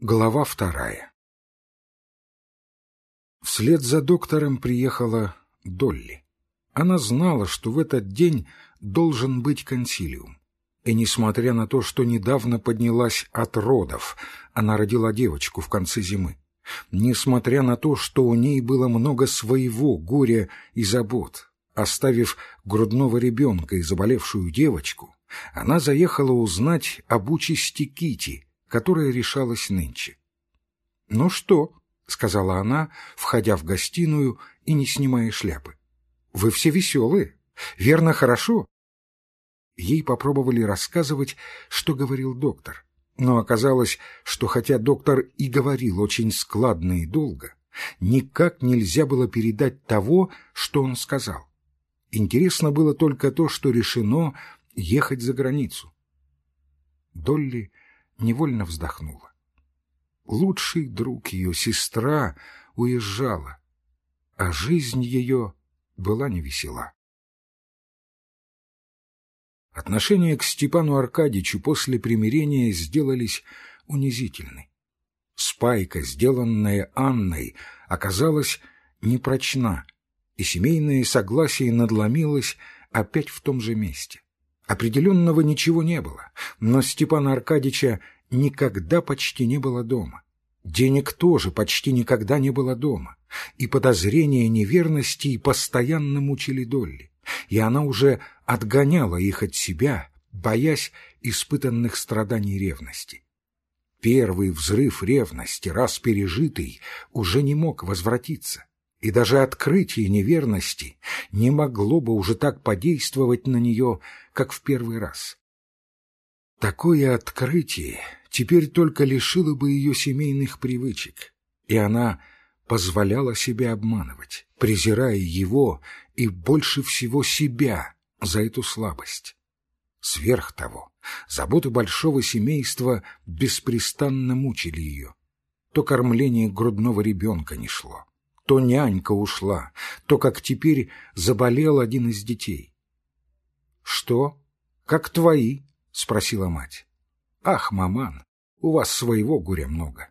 Глава вторая Вслед за доктором приехала Долли. Она знала, что в этот день должен быть консилиум. И несмотря на то, что недавно поднялась от родов, она родила девочку в конце зимы, несмотря на то, что у ней было много своего горя и забот, оставив грудного ребенка и заболевшую девочку, она заехала узнать об участи Кити, которая решалась нынче. «Ну что?» — сказала она, входя в гостиную и не снимая шляпы. «Вы все веселые. Верно, хорошо?» Ей попробовали рассказывать, что говорил доктор. Но оказалось, что хотя доктор и говорил очень складно и долго, никак нельзя было передать того, что он сказал. Интересно было только то, что решено ехать за границу. Долли невольно вздохнула. Лучший друг ее, сестра, уезжала, а жизнь ее была невесела. Отношения к Степану Аркадьевичу после примирения сделались унизительны. Спайка, сделанная Анной, оказалась непрочна, и семейное согласие надломилось опять в том же месте. Определенного ничего не было, но Степана Аркадьича никогда почти не было дома. Денег тоже почти никогда не было дома, и подозрения неверности постоянно мучили Долли, и она уже отгоняла их от себя, боясь испытанных страданий ревности. Первый взрыв ревности, раз пережитый, уже не мог возвратиться и даже открытие неверности не могло бы уже так подействовать на нее, как в первый раз. Такое открытие теперь только лишило бы ее семейных привычек, и она позволяла себе обманывать, презирая его и больше всего себя за эту слабость. Сверх того, заботы большого семейства беспрестанно мучили ее. То кормление грудного ребенка не шло, то нянька ушла, то, как теперь, заболел один из детей. — Что? Как твои? — спросила мать. — Ах, маман, у вас своего горя много.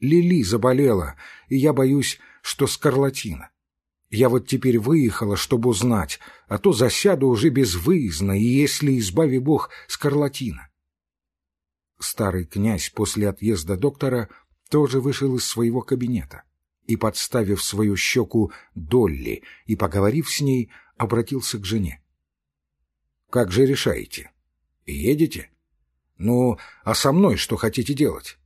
Лили заболела, и я боюсь, что скарлатина. Я вот теперь выехала, чтобы узнать, а то засяду уже безвыездно, и если, избави бог, скарлатина. Старый князь после отъезда доктора тоже вышел из своего кабинета и, подставив свою щеку Долли и поговорив с ней, обратился к жене. — Как же решаете? Едете? Ну, а со мной что хотите делать?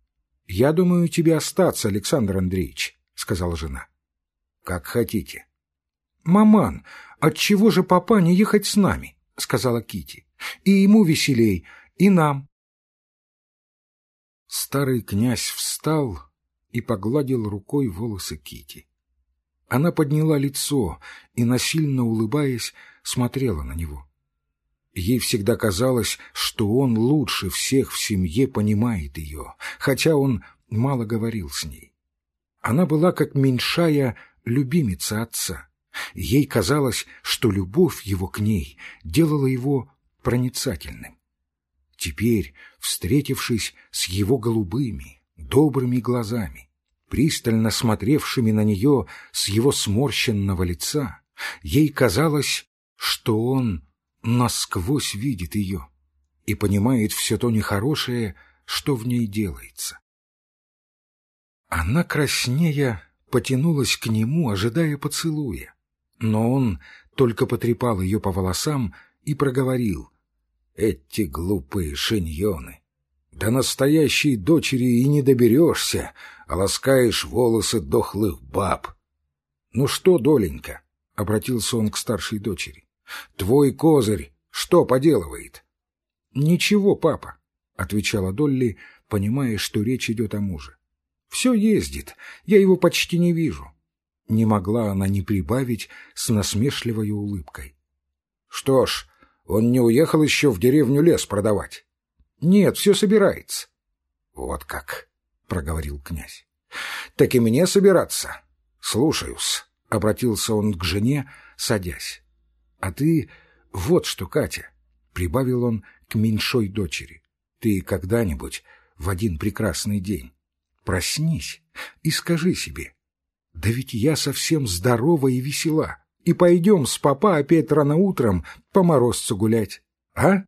— Я думаю, тебе остаться, Александр Андреевич, — сказала жена. — Как хотите. — Маман, отчего же папа не ехать с нами? — сказала Кити. И ему веселей, и нам. Старый князь встал и погладил рукой волосы Кити. Она подняла лицо и, насильно улыбаясь, смотрела на него. Ей всегда казалось, что он лучше всех в семье понимает ее, хотя он мало говорил с ней. Она была как меньшая любимица отца. Ей казалось, что любовь его к ней делала его проницательным. Теперь, встретившись с его голубыми, добрыми глазами, пристально смотревшими на нее с его сморщенного лица, ей казалось, что он насквозь видит ее и понимает все то нехорошее, что в ней делается. Она краснея потянулась к нему, ожидая поцелуя, но он только потрепал ее по волосам и проговорил «Эти глупые шиньоны! До настоящей дочери и не доберешься, а ласкаешь волосы дохлых баб. — Ну что, доленька? — обратился он к старшей дочери. — Твой козырь что поделывает? — Ничего, папа, — отвечала Долли, понимая, что речь идет о муже. — Все ездит, я его почти не вижу. Не могла она не прибавить с насмешливой улыбкой. — Что ж, он не уехал еще в деревню лес продавать. Нет, все собирается. Вот как, проговорил князь. Так и мне собираться. Слушаюсь, обратился он к жене, садясь. А ты вот что, Катя, прибавил он к меньшой дочери. Ты когда-нибудь в один прекрасный день Проснись и скажи себе, да ведь я совсем здорова и весела, и пойдем с папа опять рано утром по морозцу гулять, а?